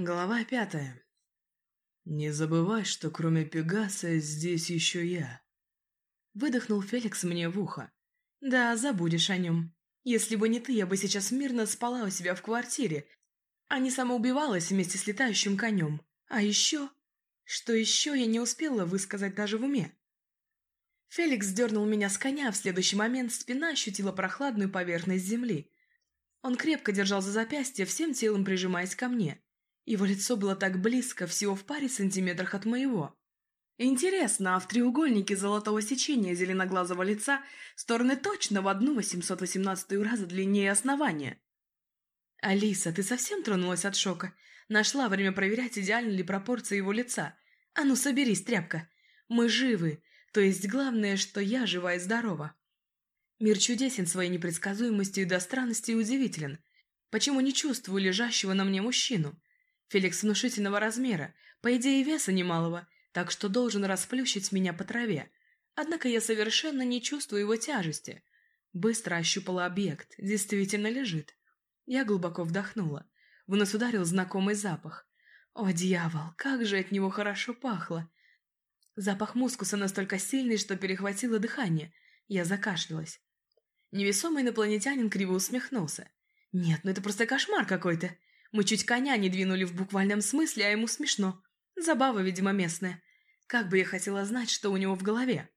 Глава пятая. «Не забывай, что кроме Пегаса здесь еще я». Выдохнул Феликс мне в ухо. «Да, забудешь о нем. Если бы не ты, я бы сейчас мирно спала у себя в квартире, а не самоубивалась вместе с летающим конем. А еще... Что еще я не успела высказать даже в уме?» Феликс дернул меня с коня, в следующий момент спина ощутила прохладную поверхность земли. Он крепко держал за запястье, всем телом прижимаясь ко мне. Его лицо было так близко, всего в паре сантиметрах от моего. Интересно, а в треугольнике золотого сечения зеленоглазого лица стороны точно в одну 818 раза длиннее основания? Алиса, ты совсем тронулась от шока? Нашла время проверять, идеальны ли пропорции его лица. А ну, соберись, тряпка. Мы живы, то есть главное, что я жива и здорова. Мир чудесен своей непредсказуемостью и до странности удивителен. Почему не чувствую лежащего на мне мужчину? Феликс внушительного размера, по идее веса немалого, так что должен расплющить меня по траве. Однако я совершенно не чувствую его тяжести. Быстро ощупала объект, действительно лежит. Я глубоко вдохнула. В нос ударил знакомый запах. О, дьявол, как же от него хорошо пахло! Запах мускуса настолько сильный, что перехватило дыхание. Я закашлялась. Невесомый инопланетянин криво усмехнулся. «Нет, ну это просто кошмар какой-то. Мы чуть коня не двинули в буквальном смысле, а ему смешно. Забава, видимо, местная. Как бы я хотела знать, что у него в голове.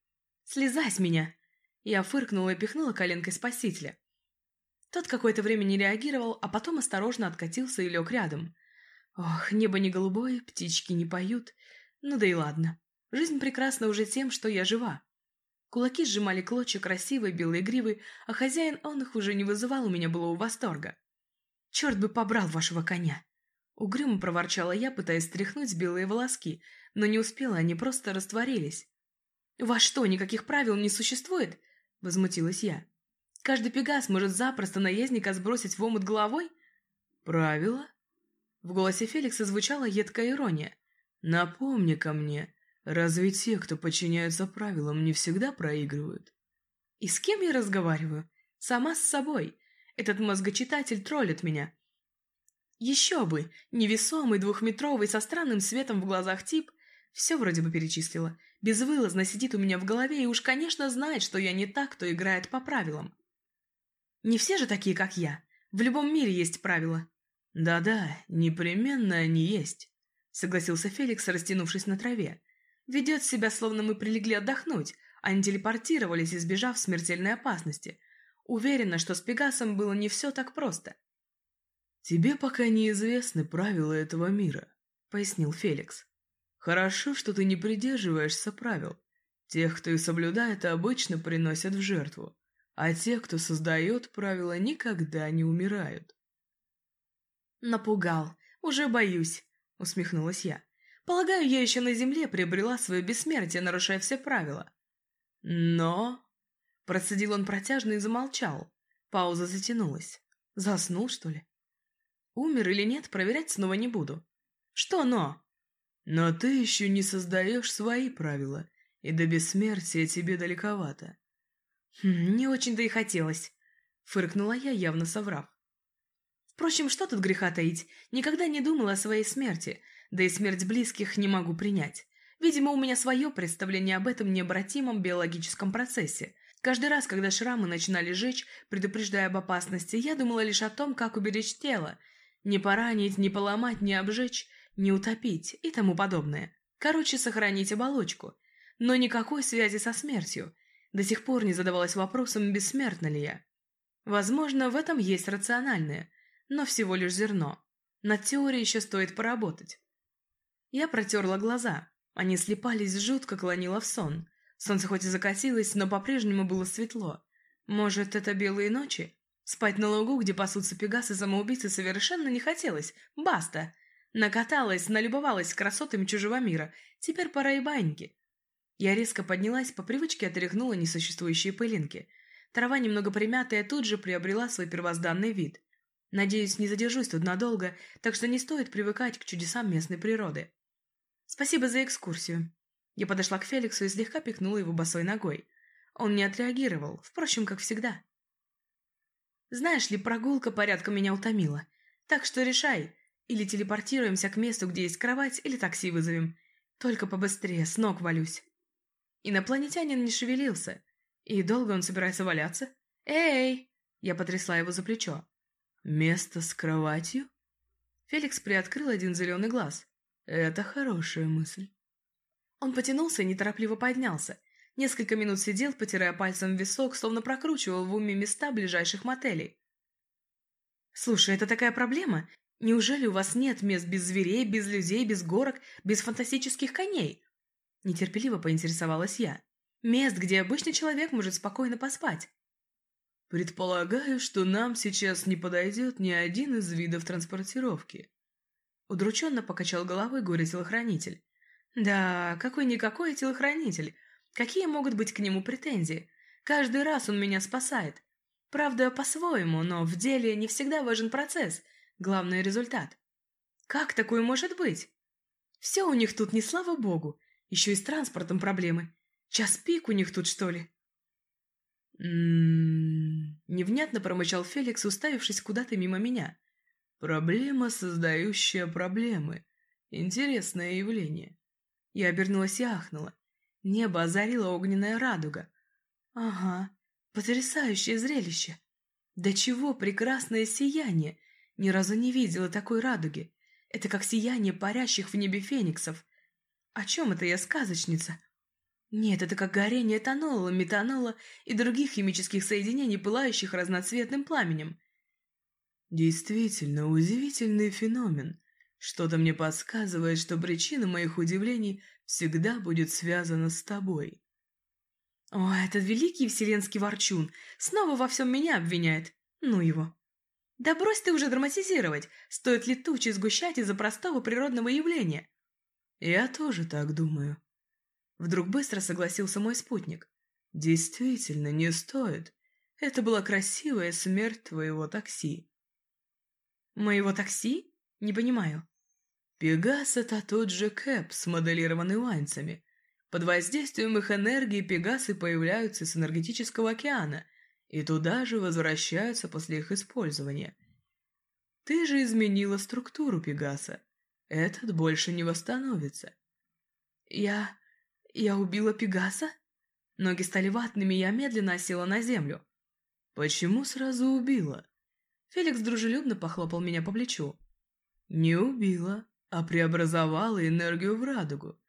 «Слезай с меня!» Я фыркнула и пихнула коленкой спасителя. Тот какое-то время не реагировал, а потом осторожно откатился и лег рядом. Ох, небо не голубое, птички не поют. Ну да и ладно. Жизнь прекрасна уже тем, что я жива. Кулаки сжимали клочья красивой белой гривы, а хозяин он их уже не вызывал у меня было восторга. «Черт бы побрал вашего коня!» Угрюмо проворчала я, пытаясь стряхнуть белые волоски, но не успела, они просто растворились. «У вас что, никаких правил не существует?» – возмутилась я. «Каждый пегас может запросто наездника сбросить в омут головой?» «Правила?» В голосе Феликса звучала едкая ирония. «Напомни-ка мне, разве те, кто подчиняются правилам, не всегда проигрывают?» «И с кем я разговариваю? Сама с собой. Этот мозгочитатель троллит меня. Еще бы! Невесомый, двухметровый, со странным светом в глазах тип. Все вроде бы перечислила. Безвылазно сидит у меня в голове и уж, конечно, знает, что я не так, кто играет по правилам. Не все же такие, как я. В любом мире есть правила. Да-да, непременно они есть, согласился Феликс, растянувшись на траве. Ведет себя, словно мы прилегли отдохнуть, а не телепортировались, избежав смертельной опасности – Уверена, что с Пегасом было не все так просто. «Тебе пока неизвестны правила этого мира», — пояснил Феликс. «Хорошо, что ты не придерживаешься правил. Тех, кто их соблюдает, обычно приносят в жертву, а те, кто создает правила, никогда не умирают». «Напугал. Уже боюсь», — усмехнулась я. «Полагаю, я еще на земле приобрела свое бессмертие, нарушая все правила». «Но...» Процедил он протяжно и замолчал. Пауза затянулась. Заснул, что ли? Умер или нет, проверять снова не буду. Что «но»? Но ты еще не создаешь свои правила, и до бессмертия тебе далековато. Хм, не очень-то и хотелось. Фыркнула я, явно соврав. Впрочем, что тут греха таить? Никогда не думала о своей смерти, да и смерть близких не могу принять. Видимо, у меня свое представление об этом необратимом биологическом процессе, Каждый раз, когда шрамы начинали жечь, предупреждая об опасности, я думала лишь о том, как уберечь тело. Не поранить, не поломать, не обжечь, не утопить и тому подобное. Короче, сохранить оболочку. Но никакой связи со смертью. До сих пор не задавалась вопросом, бессмертна ли я. Возможно, в этом есть рациональное, но всего лишь зерно. Над теорией еще стоит поработать. Я протерла глаза. Они слепались, жутко клонила в сон. Солнце хоть и закатилось, но по-прежнему было светло. Может, это белые ночи? Спать на лугу, где пасутся пегасы самоубийцы, совершенно не хотелось. Баста! Накаталась, налюбовалась красотами чужого мира. Теперь пора и баньки. Я резко поднялась, по привычке отряхнула несуществующие пылинки. Трава, немного примятая, тут же приобрела свой первозданный вид. Надеюсь, не задержусь тут надолго, так что не стоит привыкать к чудесам местной природы. Спасибо за экскурсию. Я подошла к Феликсу и слегка пикнула его босой ногой. Он не отреагировал, впрочем, как всегда. «Знаешь ли, прогулка порядком меня утомила. Так что решай, Или телепортируемся к месту, где есть кровать, или такси вызовем. Только побыстрее, с ног валюсь. Инопланетянин не шевелился. И долго он собирается валяться? «Эй!» Я потрясла его за плечо. «Место с кроватью?» Феликс приоткрыл один зеленый глаз. «Это хорошая мысль». Он потянулся и неторопливо поднялся. Несколько минут сидел, потирая пальцем висок, словно прокручивал в уме места ближайших мотелей. «Слушай, это такая проблема? Неужели у вас нет мест без зверей, без людей, без горок, без фантастических коней?» Нетерпеливо поинтересовалась я. «Мест, где обычный человек может спокойно поспать». «Предполагаю, что нам сейчас не подойдет ни один из видов транспортировки». Удрученно покачал головой горе-телохранитель. «Да, какой-никакой телохранитель. Какие могут быть к нему претензии? Каждый раз он меня спасает. Правда, по-своему, но в деле не всегда важен процесс, главный результат. Как такое может быть? Все у них тут не слава богу, еще и с транспортом проблемы. Час пик у них тут, что ли? «М-м-м...» невнятно промычал Феликс, уставившись куда-то мимо меня. «Проблема, создающая проблемы. Интересное явление». Я обернулась и ахнула. Небо озарила огненная радуга. «Ага, потрясающее зрелище! Да чего прекрасное сияние! Ни разу не видела такой радуги. Это как сияние парящих в небе фениксов. О чем это я сказочница?» Нет, это как горение этанола, метанола и других химических соединений, пылающих разноцветным пламенем. Действительно, удивительный феномен. Что-то мне подсказывает, что причина моих удивлений всегда будет связана с тобой. О, этот великий вселенский ворчун снова во всем меня обвиняет. Ну его. Да брось ты уже драматизировать. Стоит ли тучи сгущать из-за простого природного явления? Я тоже так думаю. Вдруг быстро согласился мой спутник. Действительно, не стоит. Это была красивая смерть твоего такси. Моего такси? Не понимаю. Пегас — это тот же Кэп, смоделированный вайнцами. Под воздействием их энергии пегасы появляются с энергетического океана и туда же возвращаются после их использования. Ты же изменила структуру пегаса. Этот больше не восстановится. Я... «Я убила Пегаса?» Ноги стали ватными, я медленно осела на землю. «Почему сразу убила?» Феликс дружелюбно похлопал меня по плечу. «Не убила, а преобразовала энергию в радугу.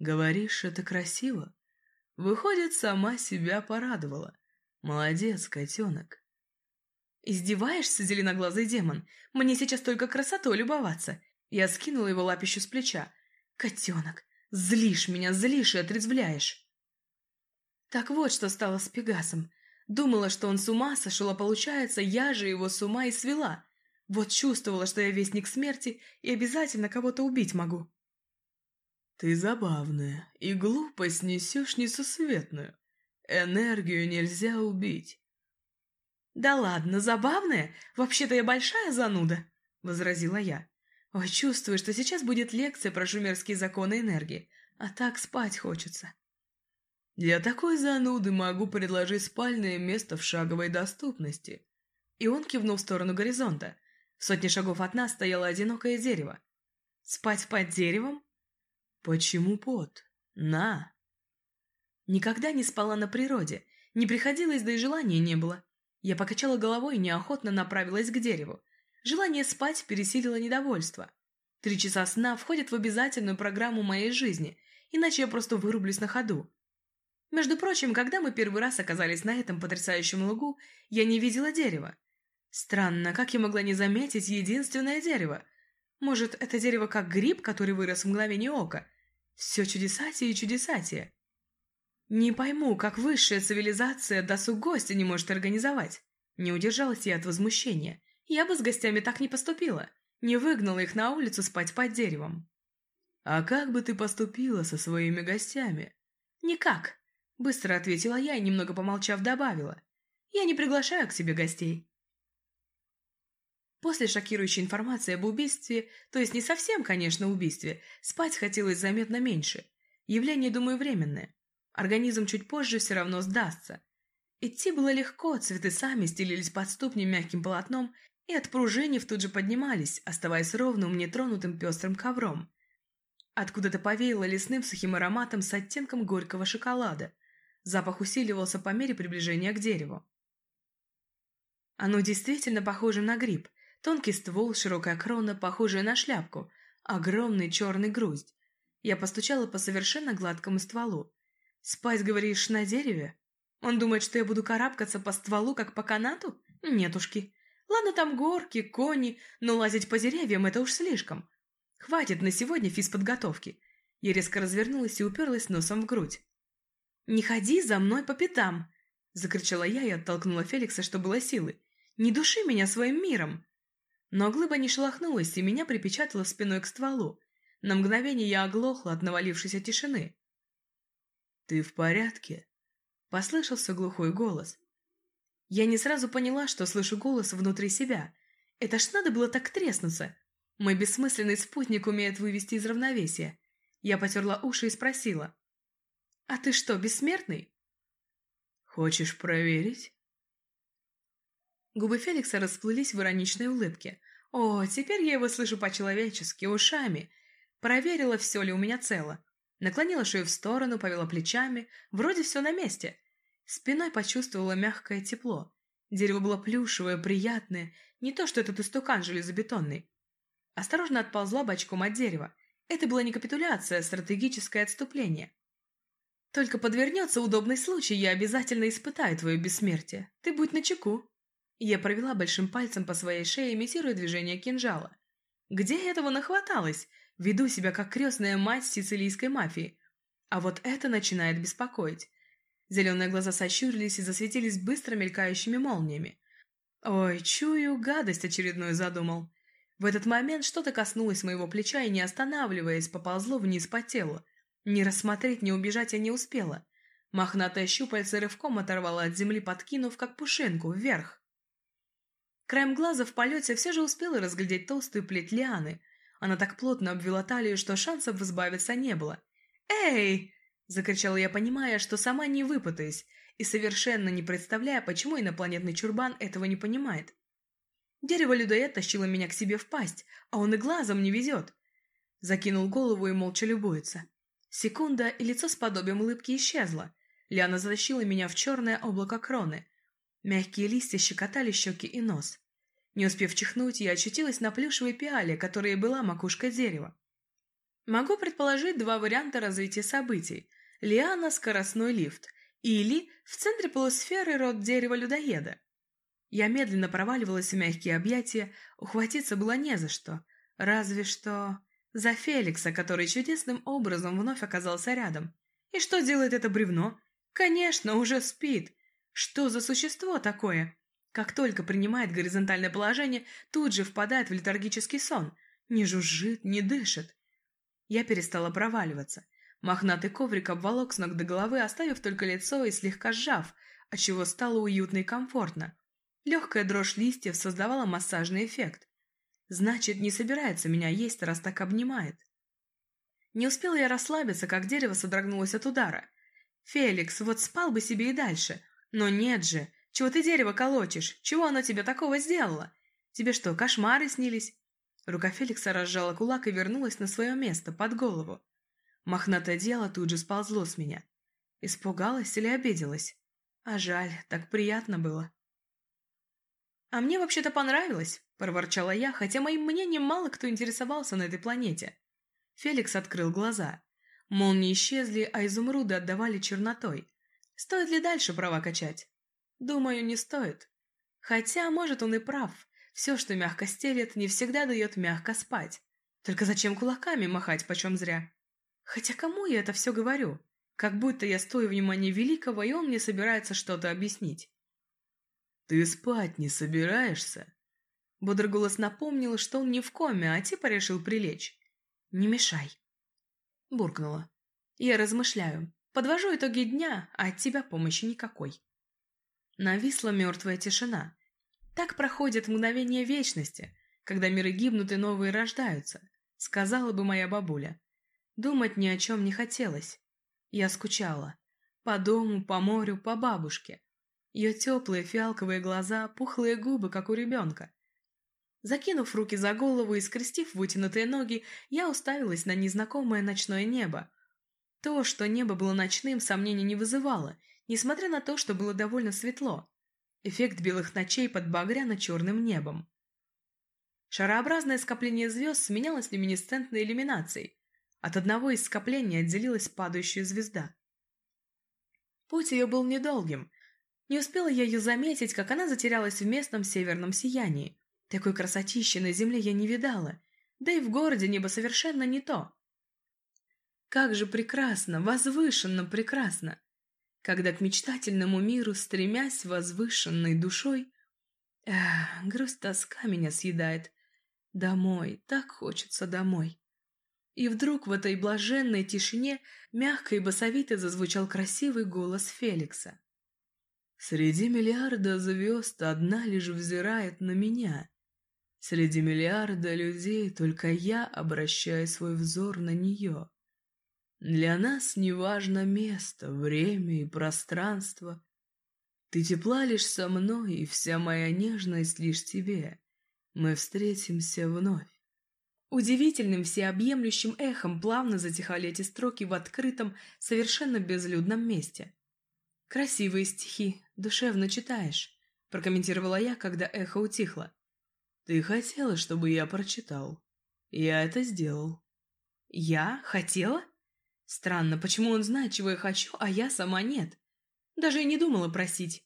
Говоришь, это красиво? Выходит, сама себя порадовала. Молодец, котенок». «Издеваешься, зеленоглазый демон? Мне сейчас только красотой любоваться!» Я скинула его лапищу с плеча. «Котенок, Злишь меня, злишь и отрезвляешь. Так вот, что стало с Пегасом. Думала, что он с ума сошел, а получается, я же его с ума и свела. Вот чувствовала, что я вестник смерти и обязательно кого-то убить могу. Ты забавная, и глупость несешь несусветную. Энергию нельзя убить. Да ладно, забавная? Вообще-то я большая зануда, возразила я. Ой, чувствую, что сейчас будет лекция про шумерские законы энергии, а так спать хочется. Для такой зануды могу предложить спальное место в шаговой доступности. И он кивнул в сторону горизонта. Сотни шагов от нас стояло одинокое дерево. Спать под деревом? Почему под? На! Никогда не спала на природе. Не приходилось, да и желания не было. Я покачала головой и неохотно направилась к дереву. Желание спать пересилило недовольство. Три часа сна входят в обязательную программу моей жизни, иначе я просто вырублюсь на ходу. Между прочим, когда мы первый раз оказались на этом потрясающем лугу, я не видела дерева. Странно, как я могла не заметить единственное дерево? Может, это дерево как гриб, который вырос в мгновение ока? Все чудесатие и чудесатие. Не пойму, как высшая цивилизация досуг гостя не может организовать. Не удержалась я от возмущения. Я бы с гостями так не поступила. Не выгнала их на улицу спать под деревом. «А как бы ты поступила со своими гостями?» «Никак», — быстро ответила я и, немного помолчав, добавила. «Я не приглашаю к себе гостей». После шокирующей информации об убийстве, то есть не совсем, конечно, убийстве, спать хотелось заметно меньше. Явление, думаю, временное. Организм чуть позже все равно сдастся. Идти было легко, цветы сами стелились под ступни мягким полотном, и, отпружинив, тут же поднимались, оставаясь ровным, нетронутым пестрым ковром. Откуда-то повеяло лесным сухим ароматом с оттенком горького шоколада. Запах усиливался по мере приближения к дереву. Оно действительно похоже на гриб. Тонкий ствол, широкая крона, похожая на шляпку, огромный черный груздь. Я постучала по совершенно гладкому стволу. «Спать, говоришь, на дереве? Он думает, что я буду карабкаться по стволу, как по канату? Нетушки. Ладно, там горки, кони, но лазить по деревьям — это уж слишком. Хватит на сегодня физподготовки». Я резко развернулась и уперлась носом в грудь. «Не ходи за мной по пятам!» — закричала я и оттолкнула Феликса, что было силы. «Не души меня своим миром!» Но глыба не шелохнулась и меня припечатала спиной к стволу. На мгновение я оглохла от навалившейся тишины. «Ты в порядке?» — послышался глухой голос. Я не сразу поняла, что слышу голос внутри себя. Это ж надо было так треснуться. Мой бессмысленный спутник умеет вывести из равновесия. Я потерла уши и спросила. «А ты что, бессмертный?» «Хочешь проверить?» Губы Феликса расплылись в ироничной улыбке. «О, теперь я его слышу по-человечески, ушами. Проверила, все ли у меня цело. Наклонила шею в сторону, повела плечами. Вроде все на месте. Спиной почувствовала мягкое тепло. Дерево было плюшевое, приятное, не то что этот истукан железобетонный. Осторожно отползла бочком от дерева. Это была не капитуляция, а стратегическое отступление. Только подвернется удобный случай, я обязательно испытаю твое бессмертие. Ты будь начеку. Я провела большим пальцем по своей шее, имитируя движение кинжала. Где этого нахваталось? Веду себя как крестная мать сицилийской мафии. А вот это начинает беспокоить. Зеленые глаза сощурились и засветились быстро мелькающими молниями. Ой, чую, гадость очередную задумал. В этот момент что-то коснулось моего плеча и, не останавливаясь, поползло вниз по телу. Не рассмотреть, не убежать я не успела. Мохнатая щупальце рывком оторвала от земли, подкинув, как пушинку, вверх. Краем глаза в полете все же успела разглядеть толстую плеть лианы, она так плотно обвела талию, что шансов избавиться не было. «Эй!» – закричала я, понимая, что сама не выпутаюсь, и совершенно не представляя, почему инопланетный чурбан этого не понимает. Дерево-людоед тащило меня к себе в пасть, а он и глазом не везет. Закинул голову и молча любуется. Секунда, и лицо с подобием улыбки исчезло. Лиана затащила меня в черное облако кроны. Мягкие листья щекотали щеки и нос. Не успев чихнуть, я очутилась на плюшевой пиале, которая была макушка дерева. Могу предположить два варианта развития событий. Лиана – скоростной лифт, или в центре полусферы род дерева-людоеда. Я медленно проваливалась в мягкие объятия, ухватиться было не за что. Разве что за Феликса, который чудесным образом вновь оказался рядом. И что делает это бревно? Конечно, уже спит. Что за существо такое? Как только принимает горизонтальное положение, тут же впадает в летаргический сон. Не жужжит, не дышит. Я перестала проваливаться. Мохнатый коврик обволок с ног до головы, оставив только лицо и слегка сжав, отчего стало уютно и комфортно. Легкая дрожь листьев создавала массажный эффект. Значит, не собирается меня есть, раз так обнимает. Не успела я расслабиться, как дерево содрогнулось от удара. «Феликс, вот спал бы себе и дальше. Но нет же, чего ты дерево колотишь? Чего оно тебе такого сделало? Тебе что, кошмары снились?» Рука Феликса разжала кулак и вернулась на свое место, под голову. Мохнатое дело тут же сползло с меня. Испугалась или обиделась? А жаль, так приятно было. «А мне вообще-то понравилось», – проворчала я, хотя моим мнением мало кто интересовался на этой планете. Феликс открыл глаза. Молнии исчезли, а изумруды отдавали чернотой. Стоит ли дальше права качать? Думаю, не стоит. Хотя, может, он и прав. Все, что мягко стелет, не всегда дает мягко спать. Только зачем кулаками махать почем зря? Хотя кому я это все говорю? Как будто я стою внимания великого, и он мне собирается что-то объяснить. «Ты спать не собираешься?» Бодрый голос напомнил, что он не в коме, а типа решил прилечь. «Не мешай!» Буркнула. «Я размышляю. Подвожу итоги дня, а от тебя помощи никакой». Нависла мертвая тишина. Так проходят мгновения вечности, когда миры гибнут и новые рождаются, сказала бы моя бабуля. Думать ни о чем не хотелось. Я скучала. По дому, по морю, по бабушке. Ее теплые фиалковые глаза, пухлые губы, как у ребенка. Закинув руки за голову и скрестив вытянутые ноги, я уставилась на незнакомое ночное небо. То, что небо было ночным, сомнений не вызывало, несмотря на то, что было довольно светло. Эффект белых ночей под багряно-черным небом. Шарообразное скопление звезд сменялось люминесцентной иллюминацией. От одного из скоплений отделилась падающая звезда. Путь ее был недолгим. Не успела я ее заметить, как она затерялась в местном северном сиянии. Такой красотищи на земле я не видала, да и в городе небо совершенно не то. Как же прекрасно, возвышенно прекрасно, когда к мечтательному миру, стремясь возвышенной душой, эх, грусть-тоска меня съедает. Домой, так хочется домой. И вдруг в этой блаженной тишине мягко и басовито зазвучал красивый голос Феликса. «Среди миллиарда звезд одна лишь взирает на меня. Среди миллиарда людей только я обращаю свой взор на нее. Для нас не важно место, время и пространство. Ты тепла лишь со мной, и вся моя нежность лишь тебе. Мы встретимся вновь. Удивительным всеобъемлющим эхом плавно затихали эти строки в открытом, совершенно безлюдном месте. «Красивые стихи, душевно читаешь», – прокомментировала я, когда эхо утихло. Ты хотела, чтобы я прочитал. Я это сделал. Я? Хотела? Странно, почему он знает, чего я хочу, а я сама нет? Даже и не думала просить.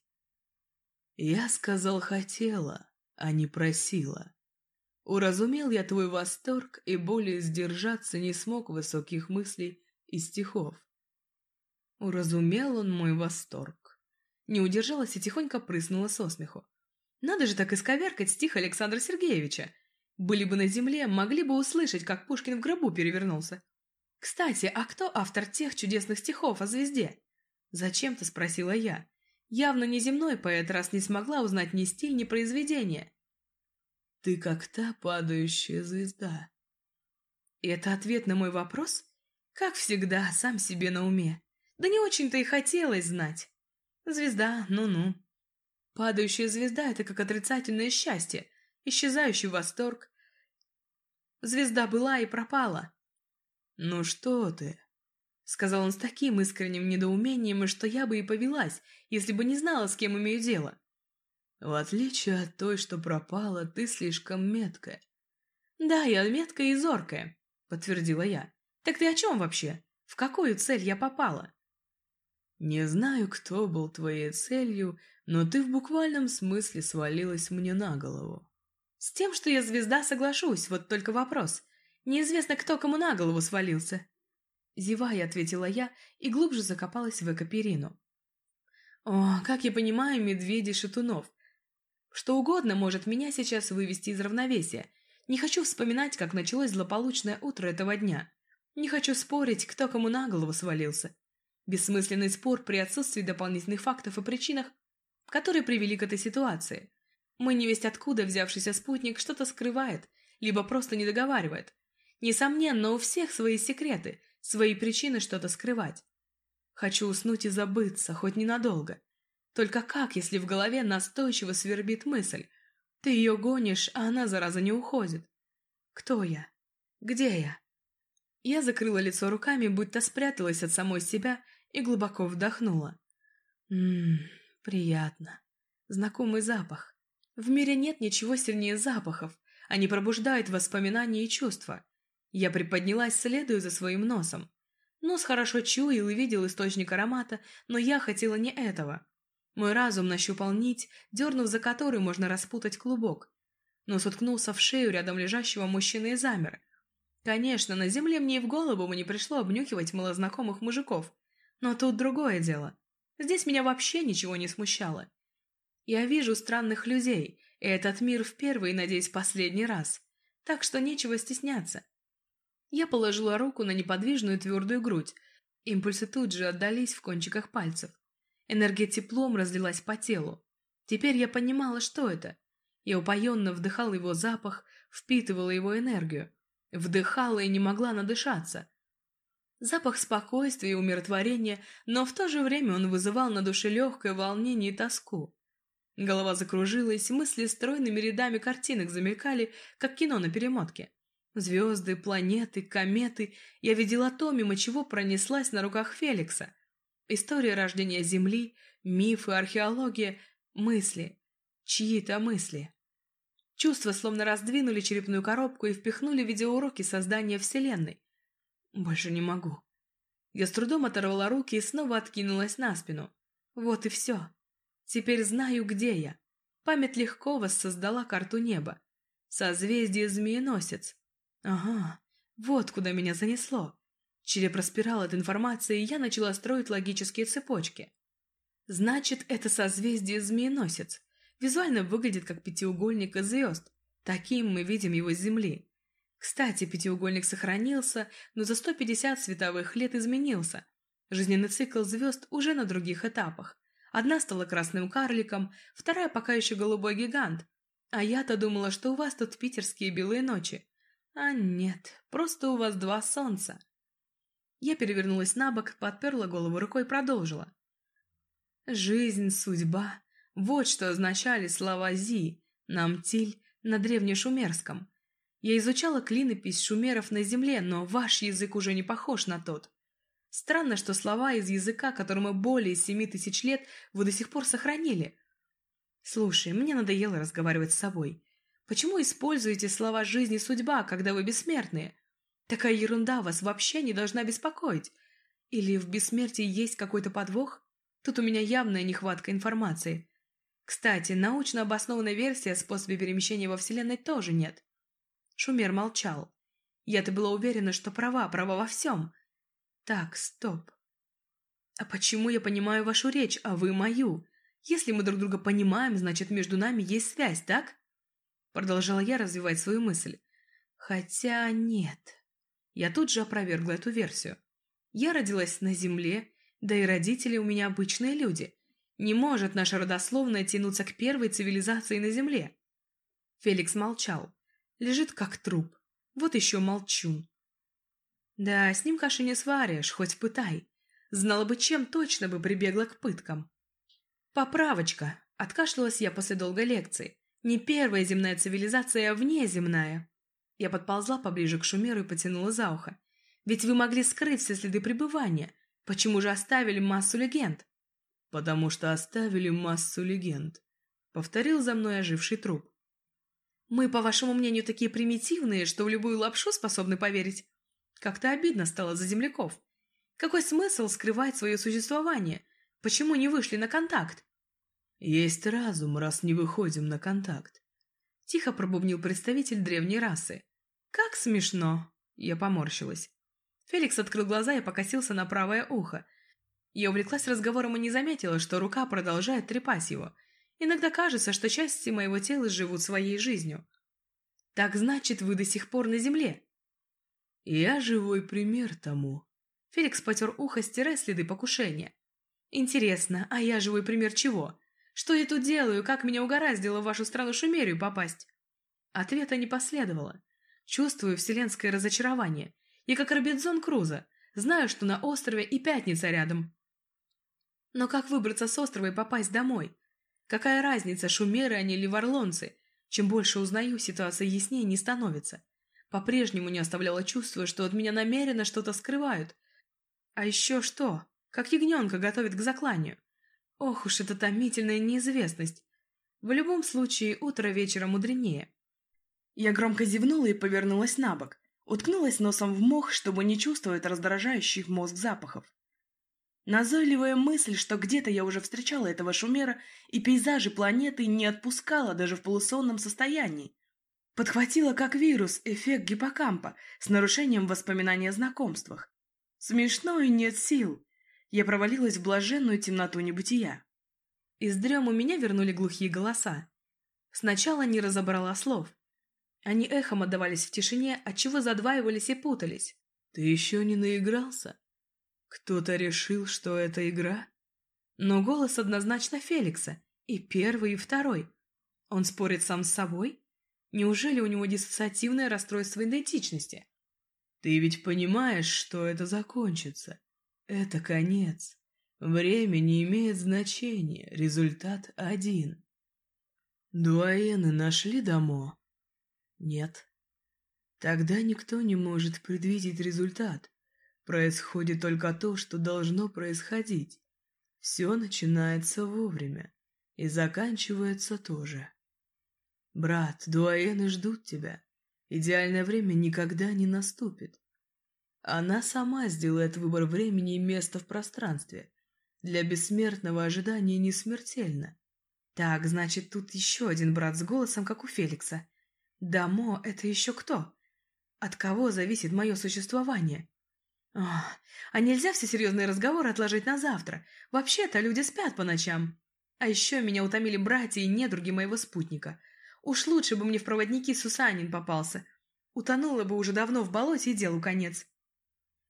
Я сказал «хотела», а не просила. Уразумел я твой восторг и более сдержаться не смог высоких мыслей и стихов. Уразумел он мой восторг. Не удержалась и тихонько прыснула со смеху. Надо же так исковеркать стих Александра Сергеевича. Были бы на земле, могли бы услышать, как Пушкин в гробу перевернулся. Кстати, а кто автор тех чудесных стихов о звезде? Зачем-то спросила я. Явно неземной поэт, раз не смогла узнать ни стиль, ни произведение. Ты как та падающая звезда. Это ответ на мой вопрос? Как всегда, сам себе на уме. Да не очень-то и хотелось знать. Звезда, ну-ну. Падающая звезда — это как отрицательное счастье, исчезающий восторг. Звезда была и пропала. «Ну что ты?» — сказал он с таким искренним недоумением, что я бы и повелась, если бы не знала, с кем имею дело. «В отличие от той, что пропала, ты слишком меткая». «Да, я меткая и зоркая», — подтвердила я. «Так ты о чем вообще? В какую цель я попала?» «Не знаю, кто был твоей целью, но ты в буквальном смысле свалилась мне на голову. С тем, что я звезда, соглашусь, вот только вопрос. Неизвестно, кто кому на голову свалился. Зевая, ответила я и глубже закопалась в экоперину. О, как я понимаю, медведи-шатунов. Что угодно может меня сейчас вывести из равновесия. Не хочу вспоминать, как началось злополучное утро этого дня. Не хочу спорить, кто кому на голову свалился. Бессмысленный спор при отсутствии дополнительных фактов и причинах которые привели к этой ситуации. Мой невесть откуда взявшийся спутник что-то скрывает, либо просто не договаривает. Несомненно, у всех свои секреты, свои причины что-то скрывать. Хочу уснуть и забыться, хоть ненадолго. Только как, если в голове настойчиво свербит мысль? Ты ее гонишь, а она, зараза, не уходит. Кто я? Где я? Я закрыла лицо руками, будто спряталась от самой себя и глубоко вдохнула. Ммм... Приятно. Знакомый запах. В мире нет ничего сильнее запахов. Они пробуждают воспоминания и чувства. Я приподнялась, следуя за своим носом. Нос хорошо чуял и видел источник аромата, но я хотела не этого. Мой разум нащупал нить, дернув за которой можно распутать клубок. Нос уткнулся в шею рядом лежащего мужчины и замер. Конечно, на земле мне и в голову бы не пришло обнюхивать малознакомых мужиков. Но тут другое дело. Здесь меня вообще ничего не смущало. Я вижу странных людей, и этот мир в первый надеюсь, последний раз. Так что нечего стесняться. Я положила руку на неподвижную твердую грудь. Импульсы тут же отдались в кончиках пальцев. Энергия теплом разлилась по телу. Теперь я понимала, что это. Я упоенно вдыхала его запах, впитывала его энергию. Вдыхала и не могла надышаться. Запах спокойствия и умиротворения, но в то же время он вызывал на душе легкое волнение и тоску. Голова закружилась, мысли стройными рядами картинок замелькали, как кино на перемотке. Звезды, планеты, кометы. Я видела то, мимо чего пронеслась на руках Феликса. История рождения Земли, мифы, археология, мысли. Чьи-то мысли. Чувства словно раздвинули черепную коробку и впихнули видеоуроки создания Вселенной. Больше не могу. Я с трудом оторвала руки и снова откинулась на спину. Вот и все. Теперь знаю, где я. Память легко воссоздала карту неба. Созвездие Змееносец. Ага, вот куда меня занесло. Череп распирал от информации, и я начала строить логические цепочки. Значит, это созвездие Змееносец. Визуально выглядит как пятиугольник из звезд. Таким мы видим его с Земли. Кстати, пятиугольник сохранился, но за 150 световых лет изменился. Жизненный цикл звезд уже на других этапах. Одна стала красным карликом, вторая пока еще голубой гигант. А я-то думала, что у вас тут питерские белые ночи. А нет, просто у вас два солнца. Я перевернулась на бок, подперла голову рукой и продолжила. Жизнь, судьба – вот что означали слова Зи, Намтиль на древнешумерском. Я изучала клинопись шумеров на земле, но ваш язык уже не похож на тот. Странно, что слова из языка, которому более семи тысяч лет, вы до сих пор сохранили. Слушай, мне надоело разговаривать с собой. Почему используете слова «жизнь» и «судьба», когда вы бессмертные? Такая ерунда вас вообще не должна беспокоить. Или в бессмертии есть какой-то подвох? Тут у меня явная нехватка информации. Кстати, научно обоснованной версии о способе перемещения во Вселенной тоже нет. Шумер молчал. Я-то была уверена, что права, права во всем. Так, стоп. А почему я понимаю вашу речь, а вы мою? Если мы друг друга понимаем, значит, между нами есть связь, так? Продолжала я развивать свою мысль. Хотя нет. Я тут же опровергла эту версию. Я родилась на Земле, да и родители у меня обычные люди. Не может наша родословная тянуться к первой цивилизации на Земле. Феликс молчал. Лежит как труп. Вот еще молчун. Да, с ним каши не сваришь, хоть пытай. Знала бы, чем точно бы прибегла к пыткам. Поправочка. Откашлялась я после долгой лекции. Не первая земная цивилизация, а внеземная. Я подползла поближе к Шумеру и потянула за ухо. Ведь вы могли скрыть все следы пребывания. Почему же оставили массу легенд? Потому что оставили массу легенд. Повторил за мной оживший труп. Мы, по вашему мнению, такие примитивные, что в любую лапшу способны поверить. Как-то обидно стало за земляков. Какой смысл скрывать свое существование? Почему не вышли на контакт? Есть разум, раз не выходим на контакт. Тихо пробубнил представитель древней расы. Как смешно. Я поморщилась. Феликс открыл глаза и покосился на правое ухо. Я увлеклась разговором и не заметила, что рука продолжает трепать его. Иногда кажется, что части моего тела живут своей жизнью. Так значит, вы до сих пор на земле. Я живой пример тому. Феликс потер ухо, стирая следы покушения. Интересно, а я живой пример чего? Что я тут делаю, как меня угораздило в вашу страну Шумерию попасть? Ответа не последовало. Чувствую вселенское разочарование. Я как Робинзон Крузо. Знаю, что на острове и пятница рядом. Но как выбраться с острова и попасть домой? Какая разница, шумеры они или варлонцы? Чем больше узнаю, ситуация яснее не становится. По-прежнему не оставляло чувство, что от меня намеренно что-то скрывают. А еще что? Как ягненка готовит к закланию. Ох уж эта томительная неизвестность. В любом случае, утро вечера мудренее. Я громко зевнула и повернулась на бок. Уткнулась носом в мох, чтобы не чувствовать раздражающих мозг запахов. Назойливая мысль, что где-то я уже встречала этого шумера, и пейзажи планеты не отпускала даже в полусонном состоянии. Подхватила как вирус эффект гиппокампа с нарушением воспоминания о знакомствах. Смешно и нет сил. Я провалилась в блаженную темноту небытия. Из дрему меня вернули глухие голоса. Сначала не разобрала слов. Они эхом отдавались в тишине, отчего задваивались и путались. «Ты еще не наигрался? Кто-то решил, что это игра?» Но голос однозначно Феликса, и первый, и второй. Он спорит сам с собой? Неужели у него диссоциативное расстройство идентичности? Ты ведь понимаешь, что это закончится. Это конец. Время не имеет значения, результат один. Дуаены нашли домо? Нет. Тогда никто не может предвидеть результат. Происходит только то, что должно происходить. Все начинается вовремя и заканчивается тоже. Брат, дуаены ждут тебя. Идеальное время никогда не наступит. Она сама сделает выбор времени и места в пространстве. Для бессмертного ожидания не смертельно. Так, значит, тут еще один брат с голосом, как у Феликса. Дамо — это еще кто? От кого зависит мое существование? Ох, а нельзя все серьезные разговоры отложить на завтра? Вообще-то люди спят по ночам. А еще меня утомили братья и недруги моего спутника. Уж лучше бы мне в проводники Сусанин попался. Утонула бы уже давно в болоте и делу конец.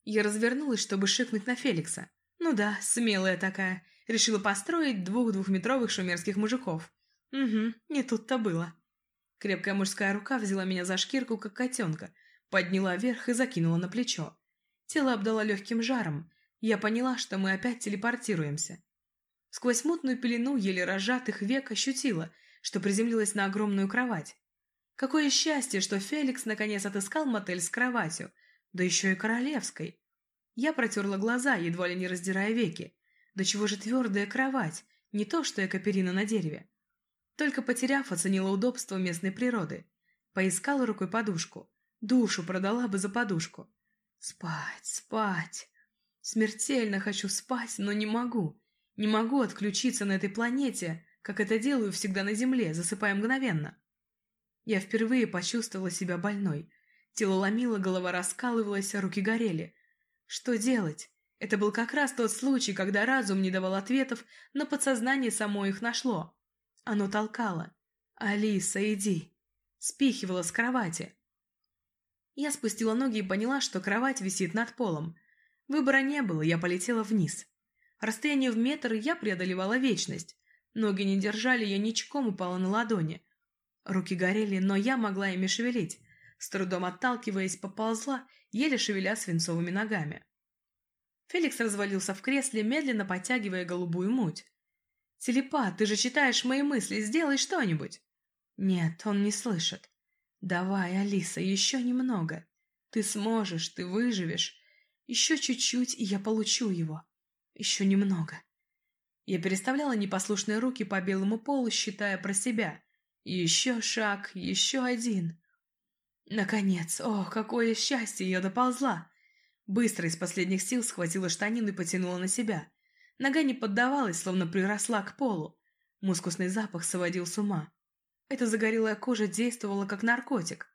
Я развернулась, чтобы шикнуть на Феликса. Ну да, смелая такая. Решила построить двух двухметровых шумерских мужиков. Угу, не тут-то было. Крепкая мужская рука взяла меня за шкирку, как котенка, подняла вверх и закинула на плечо. Тело обдало легким жаром. Я поняла, что мы опять телепортируемся. Сквозь мутную пелену еле разжатых век ощутила, что приземлилась на огромную кровать. Какое счастье, что Феликс наконец отыскал мотель с кроватью, да еще и королевской. Я протерла глаза, едва ли не раздирая веки. Да чего же твердая кровать, не то что Экаперина на дереве. Только потеряв, оценила удобство местной природы. Поискала рукой подушку. Душу продала бы за подушку. Спать, спать. Смертельно хочу спать, но не могу. Не могу отключиться на этой планете, как это делаю всегда на Земле, засыпая мгновенно. Я впервые почувствовала себя больной. Тело ломило, голова раскалывалась, а руки горели. Что делать? Это был как раз тот случай, когда разум не давал ответов, но подсознание само их нашло. Оно толкало. «Алиса, иди!» Спихивала с кровати. Я спустила ноги и поняла, что кровать висит над полом. Выбора не было, я полетела вниз. Расстояние в метр я преодолевала вечность. Ноги не держали, я ничком упала на ладони. Руки горели, но я могла ими шевелить. С трудом отталкиваясь, поползла, еле шевеля свинцовыми ногами. Феликс развалился в кресле, медленно подтягивая голубую муть. «Телепат, ты же читаешь мои мысли, сделай что-нибудь!» «Нет, он не слышит. Давай, Алиса, еще немного. Ты сможешь, ты выживешь. Еще чуть-чуть, и я получу его. Еще немного». Я переставляла непослушные руки по белому полу, считая про себя. Еще шаг, еще один. Наконец, о, какое счастье, я доползла. Быстро из последних сил схватила штанину и потянула на себя. Нога не поддавалась, словно приросла к полу. Мускусный запах сводил с ума. Эта загорелая кожа действовала как наркотик.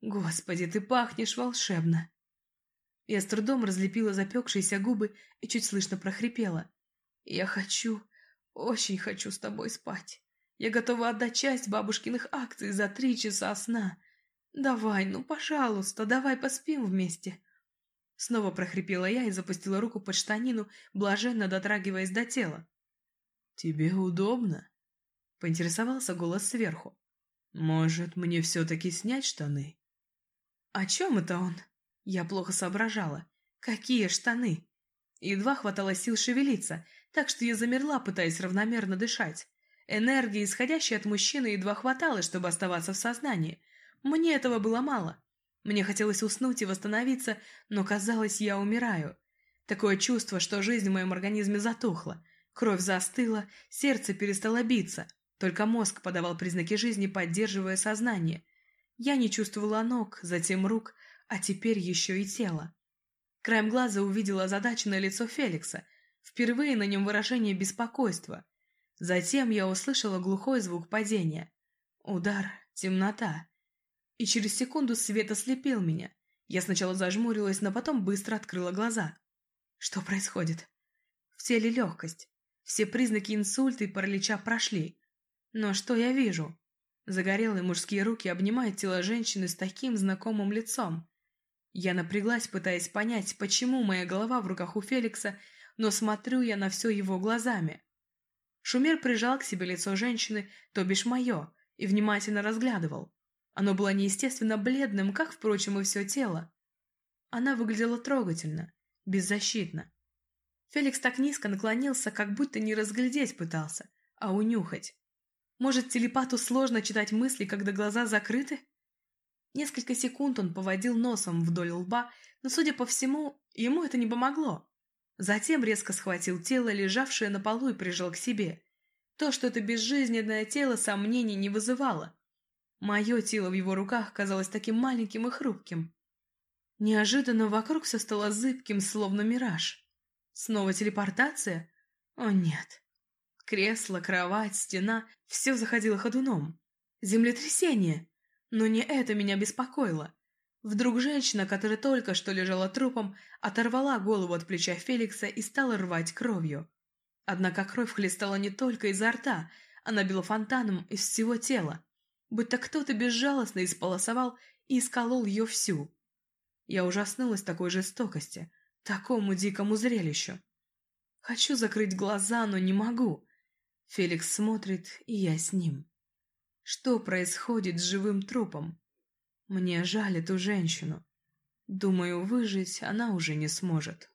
«Господи, ты пахнешь волшебно!» Я с трудом разлепила запекшиеся губы и чуть слышно прохрипела. «Я хочу, очень хочу с тобой спать. Я готова отдать часть бабушкиных акций за три часа сна. Давай, ну, пожалуйста, давай поспим вместе». Снова прохрипела я и запустила руку под штанину, блаженно дотрагиваясь до тела. «Тебе удобно?» — поинтересовался голос сверху. «Может, мне все-таки снять штаны?» «О чем это он?» Я плохо соображала. «Какие штаны?» Едва хватало сил шевелиться, так что я замерла, пытаясь равномерно дышать. Энергии, исходящей от мужчины, едва хватало, чтобы оставаться в сознании. Мне этого было мало. Мне хотелось уснуть и восстановиться, но казалось, я умираю. Такое чувство, что жизнь в моем организме затухла. Кровь застыла, сердце перестало биться. Только мозг подавал признаки жизни, поддерживая сознание. Я не чувствовала ног, затем рук, а теперь еще и тело. Краем глаза увидела озадаченное лицо Феликса. Впервые на нем выражение беспокойства. Затем я услышала глухой звук падения. Удар, темнота и через секунду свет ослепил меня. Я сначала зажмурилась, но потом быстро открыла глаза. Что происходит? В теле легкость. Все признаки инсульта и паралича прошли. Но что я вижу? Загорелые мужские руки обнимают тело женщины с таким знакомым лицом. Я напряглась, пытаясь понять, почему моя голова в руках у Феликса, но смотрю я на все его глазами. Шумер прижал к себе лицо женщины, то бишь мое, и внимательно разглядывал. Оно было неестественно бледным, как, впрочем, и все тело. Она выглядела трогательно, беззащитно. Феликс так низко наклонился, как будто не разглядеть пытался, а унюхать. Может, телепату сложно читать мысли, когда глаза закрыты? Несколько секунд он поводил носом вдоль лба, но, судя по всему, ему это не помогло. Затем резко схватил тело, лежавшее на полу, и прижал к себе. То, что это безжизненное тело, сомнений не вызывало. Мое тело в его руках казалось таким маленьким и хрупким. Неожиданно вокруг все стало зыбким, словно мираж. Снова телепортация? О нет. Кресло, кровать, стена — все заходило ходуном. Землетрясение! Но не это меня беспокоило. Вдруг женщина, которая только что лежала трупом, оторвала голову от плеча Феликса и стала рвать кровью. Однако кровь хлестала не только изо рта, она била фонтаном из всего тела, будто кто-то безжалостно исполосовал и исколол ее всю. Я ужаснулась такой жестокости, такому дикому зрелищу. Хочу закрыть глаза, но не могу. Феликс смотрит, и я с ним. Что происходит с живым трупом? Мне жаль эту женщину. Думаю, выжить она уже не сможет.